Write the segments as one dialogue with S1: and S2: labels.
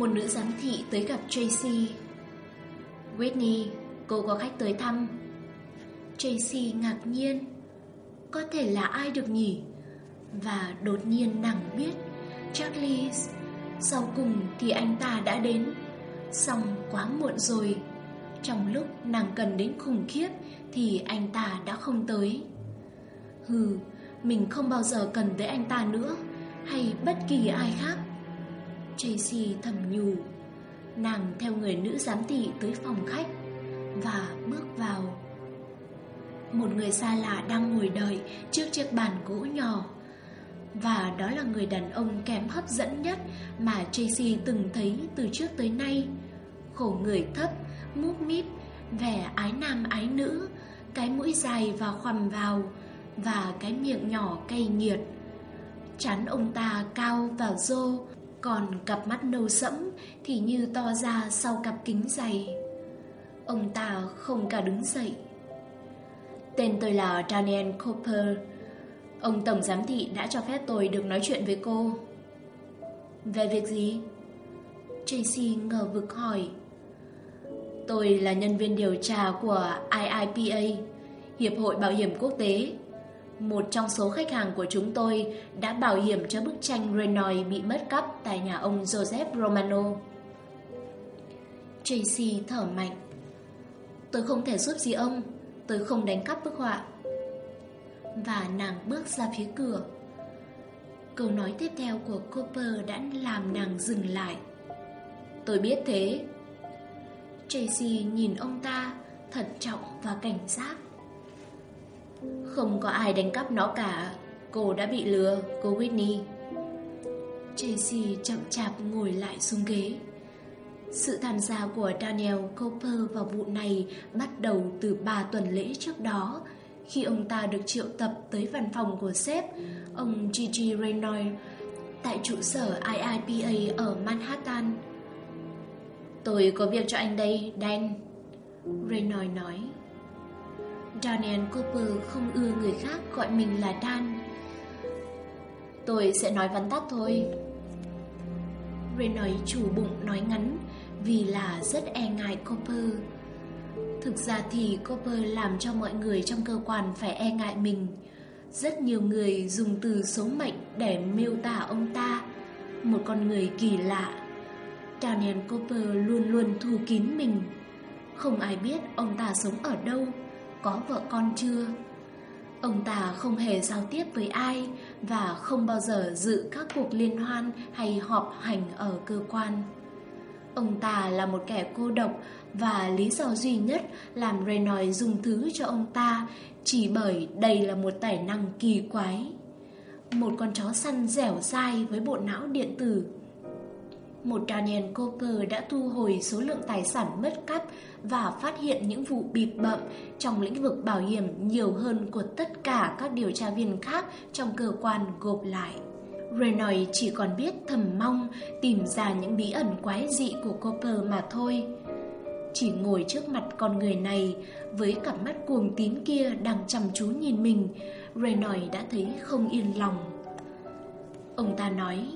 S1: Một nữ giám thị tới gặp Tracy. Whitney, cô có khách tới thăm. Tracy ngạc nhiên. Có thể là ai được nhỉ? Và đột nhiên nàng biết Charlie Sau cùng thì anh ta đã đến. Xong quá muộn rồi. Trong lúc nàng cần đến khủng khiếp Thì anh ta đã không tới. Hừ, mình không bao giờ cần tới anh ta nữa Hay bất kỳ ai khác. Tracy thầm nhủ. Nàng theo người nữ giám thị tới phòng khách Và bước vào. Một người xa lạ đang ngồi đợi trước chiếc bàn gỗ nhỏ. Và đó là người đàn ông kém hấp dẫn nhất mà Tracy từng thấy từ trước tới nay. Khổ người thấp, múp mít, vẻ ái nam ái nữ Cái mũi dài và khoằm vào Và cái miệng nhỏ cay nghiệt. Chán ông ta cao và rô còn cặp mắt nâu sẫm thì như to ra sau cặp kính dày. Ông ta không cả đứng dậy. Tên tôi là Daniel Cooper. Ông Tổng Giám thị đã cho phép tôi được nói chuyện với cô. Về việc gì? Tracy ngờ vực hỏi. Tôi là nhân viên điều tra của IIPA Hiệp hội Bảo hiểm Quốc tế một trong số khách hàng của chúng tôi đã bảo hiểm cho bức tranh Renoir bị mất cắp tại nhà ông Joseph Romano. Tracy thở mạnh. Tôi không thể giúp gì ông, tôi không đánh cắp bức họa. Và nàng bước ra phía cửa. Câu nói tiếp theo của Cooper đã làm nàng dừng lại. Tôi biết thế. Tracy nhìn ông ta, thận trọng và cảnh giác. Không có ai đánh cắp nó cả. Cô đã bị lừa, cô Whitney. Tracy chậm chạp ngồi lại xuống ghế. Sự tham gia của Daniel Cooper vào vụ này bắt đầu từ 3 tuần lễ trước đó. Khi ông ta được triệu tập tới văn phòng của sếp, ông Gigi Renoir Tại trụ sở IIPA ở Manhattan. Tôi có việc cho anh đây, Dan Renoir nói. Daniel Cooper không ưa người khác gọi mình là Dan. Tôi sẽ nói vắn tắt thôi. Ray nói chủ bụng nói ngắn Vì là rất e ngại Cooper. Thực ra thì Cooper làm cho mọi người trong cơ quan phải e ngại mình. Rất nhiều người dùng từ số mệnh để miêu tả ông ta, Một con người kỳ lạ. Daniel Cooper luôn luôn thu kín mình. Không ai biết ông ta sống ở đâu có vợ con chưa. Ông ta không hề giao tiếp với ai và không bao giờ dự các cuộc liên hoan hay họp hành ở cơ quan. Ông ta là một kẻ cô độc và lý do duy nhất làm Renoir dùng thứ cho ông ta chỉ bởi đây là một tài năng kỳ quái. Một con chó săn dẻo dai với bộ não điện tử một Daniel Cooper đã thu hồi số lượng tài sản mất cắp và phát hiện những vụ bịp bậm trong lĩnh vực bảo hiểm nhiều hơn của tất cả các điều tra viên khác trong cơ quan gộp lại. Renoir chỉ còn biết thầm mong tìm ra những bí ẩn quái dị của Cooper mà thôi. Chỉ ngồi trước mặt con người này với cặp mắt cuồng tín kia đang chăm chú nhìn mình, Renoir đã thấy không yên lòng. Ông ta nói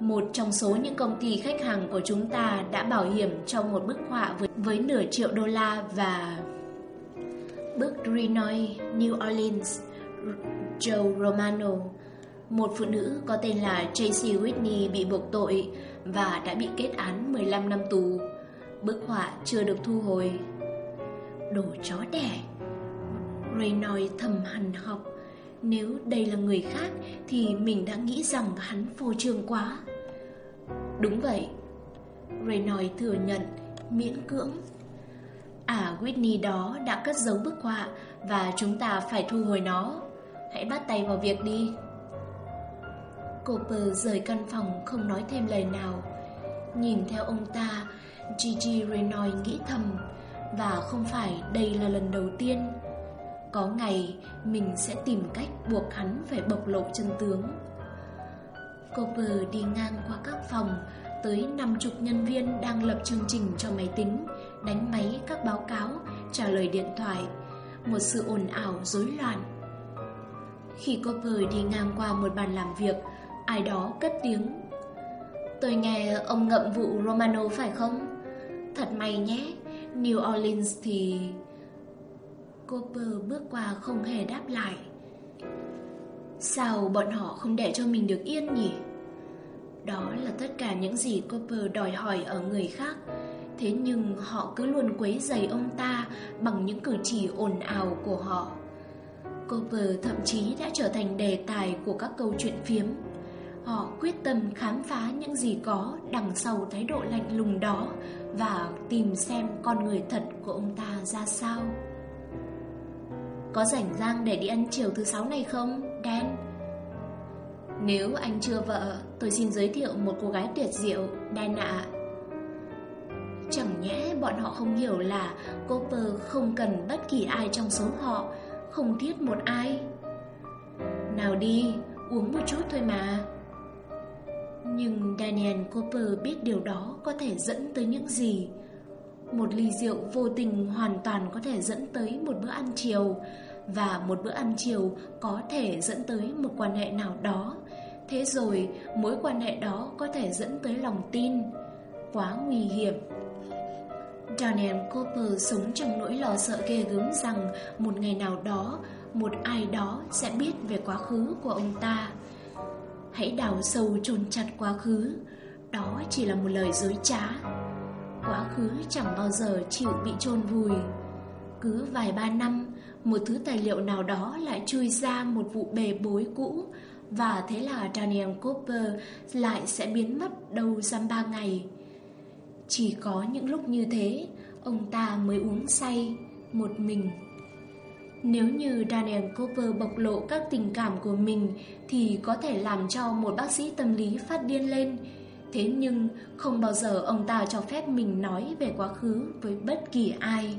S1: một trong số những công ty khách hàng của chúng ta đã bảo hiểm cho một bức họa với, với nửa triệu đô la và bức Renoir, New Orleans, Joe Romano. Một phụ nữ có tên là Tracy Whitney bị buộc tội và đã bị kết án 15 năm tù. Bức họa chưa được thu hồi. Đồ chó đẻ. Renoir thầm hằn học nếu đây là người khác thì mình đã nghĩ rằng hắn phô trương quá. Đúng vậy. Renoir thừa nhận, miễn cưỡng. À, Whitney đó đã cất giấu bức họa và chúng ta phải thu hồi nó. Hãy bắt tay vào việc đi. Cooper rời căn phòng không nói thêm lời nào. Nhìn theo ông ta, Gigi Renoy nghĩ thầm Và không phải đây là lần đầu tiên có ngày mình sẽ tìm cách buộc hắn phải bộc lộ chân tướng. Cooper đi ngang qua các phòng Tới năm chục nhân viên đang lập chương trình cho máy tính Đánh máy các báo cáo, trả lời điện thoại. Một sự ồn ào rối loạn. Khi Cooper đi ngang qua một bàn làm việc Ai đó cất tiếng. Tôi nghe ông ngậm vụ Romano phải không? Thật may nhé New Orleans thì... Cooper bước qua không hề đáp lại Sao bọn họ không để cho mình được yên nhỉ? Đó là tất cả những gì Cooper đòi hỏi ở người khác Thế nhưng họ cứ luôn quấy rầy ông ta bằng những cử chỉ ồn ào của họ Cooper thậm chí đã trở thành đề tài của các câu chuyện phiếm Họ quyết tâm khám phá những gì có đằng sau thái độ lạnh lùng đó và tìm xem con người thật của ông ta ra sao. Có rảnh rang để đi ăn chiều thứ sáu này không, Dan? Nếu anh chưa vợ, tôi xin giới thiệu một cô gái tuyệt diệu, Dan ạ. Chẳng nhẽ bọn họ không hiểu là Cooper không cần bất kỳ ai trong số họ, không thiết một ai. Nào đi, uống một chút thôi mà. Nhưng Daniel Cooper biết điều đó có thể dẫn tới những gì. Một ly rượu vô tình hoàn toàn có thể dẫn tới một bữa ăn chiều và một bữa ăn chiều có thể dẫn tới một quan hệ nào đó. Thế rồi, mối quan hệ đó có thể dẫn tới lòng tin. Quá nguy hiểm. Daniel Cooper sống trong nỗi lo sợ ghê gớm rằng một ngày nào đó, một ai đó sẽ biết về quá khứ của ông ta. Hãy đào sâu chôn chặt quá khứ Đó chỉ là một lời dối trá Quá khứ chẳng bao giờ chịu bị chôn vùi Cứ vài ba năm, Một thứ tài liệu nào đó lại chui ra một vụ bề bối cũ Và thế là Daniel Cooper lại sẽ biến mất đâu dăm ba ngày Chỉ có những lúc như thế, Ông ta mới uống say Một mình nếu như Daniel Cooper bộc lộ các tình cảm của mình thì có thể làm cho một bác sĩ tâm lý phát điên lên. Thế nhưng không bao giờ ông ta cho phép mình nói về quá khứ với bất kỳ ai.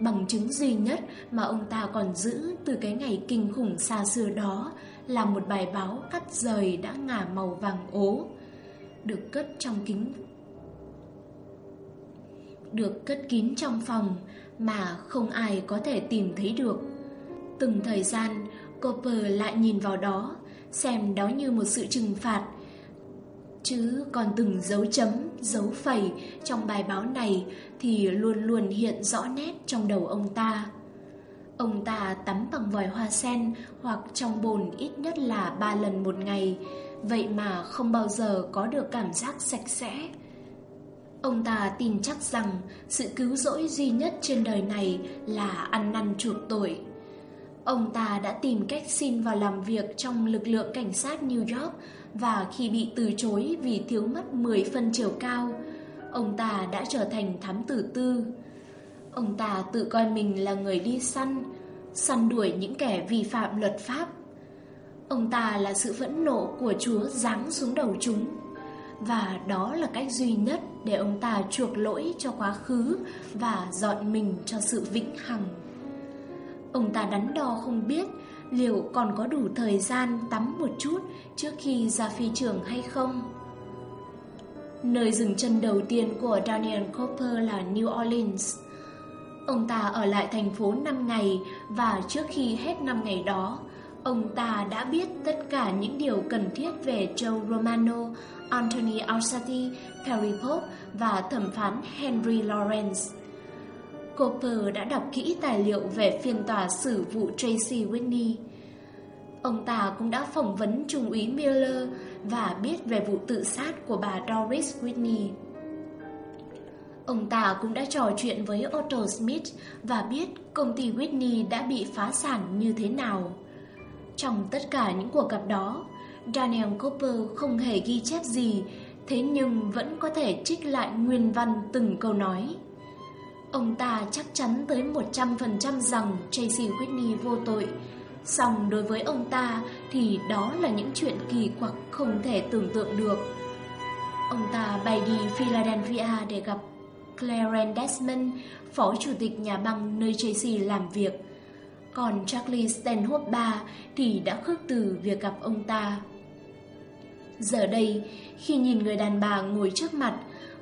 S1: Bằng chứng duy nhất mà ông ta còn giữ từ cái ngày kinh khủng xa xưa đó là một bài báo cắt rời đã ngả màu vàng ố, được cất trong kính được cất kín trong phòng mà không ai có thể tìm thấy được. Từng thời gian, Cooper lại nhìn vào đó, xem đó như một sự trừng phạt. Chứ còn từng dấu chấm, dấu phẩy trong bài báo này thì luôn luôn hiện rõ nét trong đầu ông ta. Ông ta tắm bằng vòi hoa sen hoặc trong bồn ít nhất là ba lần một ngày, vậy mà không bao giờ có được cảm giác sạch sẽ. Ông ta tin chắc rằng sự cứu rỗi duy nhất trên đời này là ăn năn chuộc tội. Ông ta đã tìm cách xin vào làm việc trong lực lượng cảnh sát New York và khi bị từ chối vì thiếu mất 10 phân chiều cao, ông ta đã trở thành thám tử tư. Ông ta tự coi mình là người đi săn, săn đuổi những kẻ vi phạm luật pháp. Ông ta là sự phẫn nộ của Chúa giáng xuống đầu chúng và đó là cách duy nhất để ông ta chuộc lỗi cho quá khứ và dọn mình cho sự vĩnh hằng. Ông ta đắn đo không biết liệu còn có đủ thời gian tắm một chút trước khi ra phi trường hay không. Nơi dừng chân đầu tiên của Daniel Cooper là New Orleans. Ông ta ở lại thành phố 5 ngày và trước khi hết 5 ngày đó, ông ta đã biết tất cả những điều cần thiết về Joe Romano Anthony Alsati, Perry Pope và thẩm phán Henry Lawrence. Cooper đã đọc kỹ tài liệu về phiên tòa xử vụ Tracy Whitney. Ông ta cũng đã phỏng vấn Trung úy Miller và biết về vụ tự sát của bà Doris Whitney. Ông ta cũng đã trò chuyện với Otto Smith và biết công ty Whitney đã bị phá sản như thế nào. Trong tất cả những cuộc gặp đó, Daniel Cooper không hề ghi chép gì, thế nhưng vẫn có thể trích lại nguyên văn từng câu nói. Ông ta chắc chắn tới 100% rằng Tracy Whitney vô tội, song đối với ông ta thì đó là những chuyện kỳ quặc không thể tưởng tượng được. Ông ta bay đi Philadelphia để gặp Clarence Desmond, phó chủ tịch nhà băng nơi Tracy làm việc. Còn Charlie Stanhope ba thì đã khước từ việc gặp ông ta. Giờ đây, khi nhìn người đàn bà ngồi trước mặt,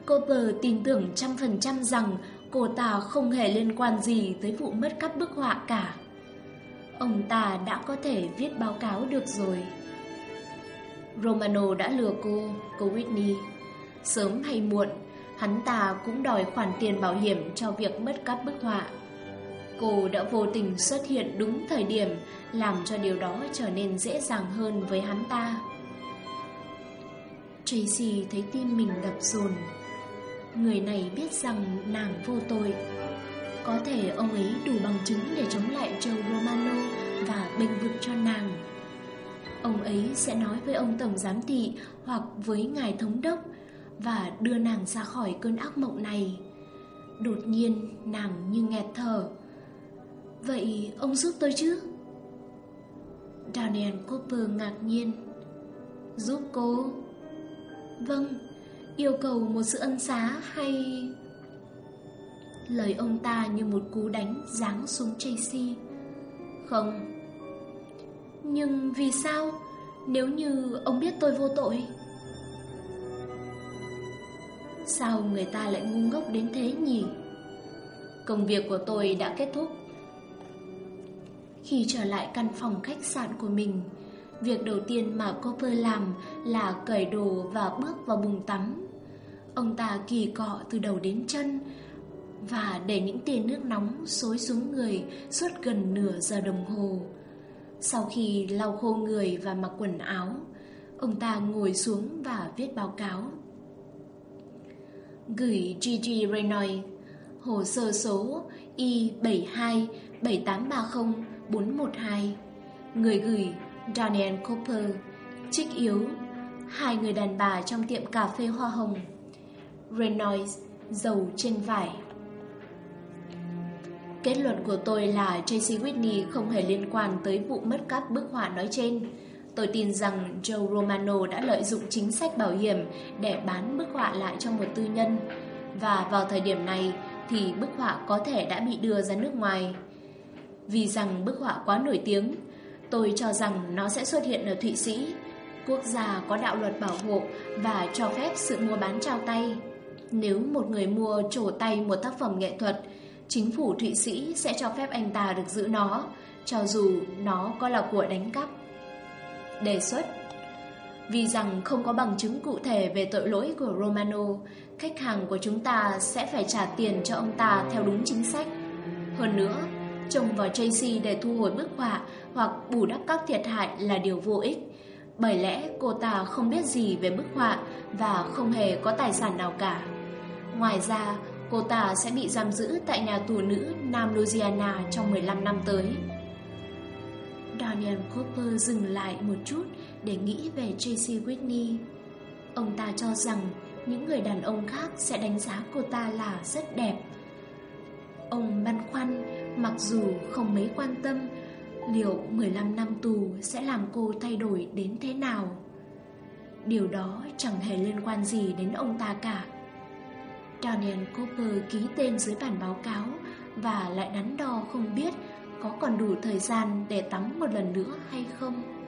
S1: Cooper tin tưởng trăm phần trăm rằng cô ta không hề liên quan gì tới vụ mất cắp bức họa cả. Ông ta đã có thể viết báo cáo được rồi. Romano đã lừa cô, cô Whitney. Sớm hay muộn, hắn ta cũng đòi khoản tiền bảo hiểm cho việc mất cắp bức họa. Cô đã vô tình xuất hiện đúng thời điểm làm cho điều đó trở nên dễ dàng hơn với hắn ta. Tracy thấy tim mình đập dồn. Người này biết rằng nàng vô tội. Có thể ông ấy đủ bằng chứng để chống lại Joe Romano và bênh vực cho nàng. Ông ấy sẽ nói với ông Tổng Giám Thị hoặc với Ngài Thống Đốc và đưa nàng ra khỏi cơn ác mộng này. Đột nhiên nàng như nghẹt thở. Vậy ông giúp tôi chứ? Daniel Cooper ngạc nhiên. Giúp cô? Vâng, yêu cầu một sự ân xá hay... Lời ông ta như một cú đánh giáng xuống Tracy. Không. Nhưng vì sao? Nếu như ông biết tôi vô tội... Sao người ta lại ngu ngốc đến thế nhỉ? Công việc của tôi đã kết thúc. Khi trở lại căn phòng khách sạn của mình, việc đầu tiên mà Cooper làm là cởi đồ và bước vào bùng tắm. Ông ta kỳ cọ từ đầu đến chân và để những tia nước nóng xối xuống người suốt gần nửa giờ đồng hồ. Sau khi lau khô người và mặc quần áo, ông ta ngồi xuống và viết báo cáo. Gửi Gigi Renoy, hồ sơ số Y 727830412, người gửi Daniel Cooper, trích yếu, hai người đàn bà trong tiệm cà phê hoa hồng. Reynolds, dầu trên vải. Kết luận của tôi là Tracy Whitney không hề liên quan tới vụ mất cắp bức họa nói trên. Tôi tin rằng Joe Romano đã lợi dụng chính sách bảo hiểm để bán bức họa lại cho một tư nhân. Và vào thời điểm này thì bức họa có thể đã bị đưa ra nước ngoài. Vì rằng bức họa quá nổi tiếng, tôi cho rằng nó sẽ xuất hiện ở Thụy Sĩ, quốc gia có đạo luật bảo hộ và cho phép sự mua bán trao tay. Nếu một người mua trổ tay một tác phẩm nghệ thuật, chính phủ Thụy Sĩ sẽ cho phép anh ta được giữ nó, cho dù nó có là của đánh cắp. Đề xuất Vì rằng không có bằng chứng cụ thể về tội lỗi của Romano, khách hàng của chúng ta sẽ phải trả tiền cho ông ta theo đúng chính sách. Hơn nữa, trông vào Tracy để thu hồi bức họa hoặc bù đắp các thiệt hại là điều vô ích, bởi lẽ cô ta không biết gì về bức họa và không hề có tài sản nào cả. Ngoài ra, cô ta sẽ bị giam giữ tại nhà tù nữ Nam Louisiana trong 15 năm tới. Daniel Cooper dừng lại một chút để nghĩ về Tracy Whitney. Ông ta cho rằng những người đàn ông khác sẽ đánh giá cô ta là rất đẹp. Ông băn khoăn, mặc dù không mấy quan tâm, liệu 15 năm tù sẽ làm cô thay đổi đến thế nào? Điều đó chẳng hề liên quan gì đến ông ta cả. Daniel Cooper ký tên dưới bản báo cáo và lại đắn đo không biết có còn đủ thời gian để tắm một lần nữa hay không.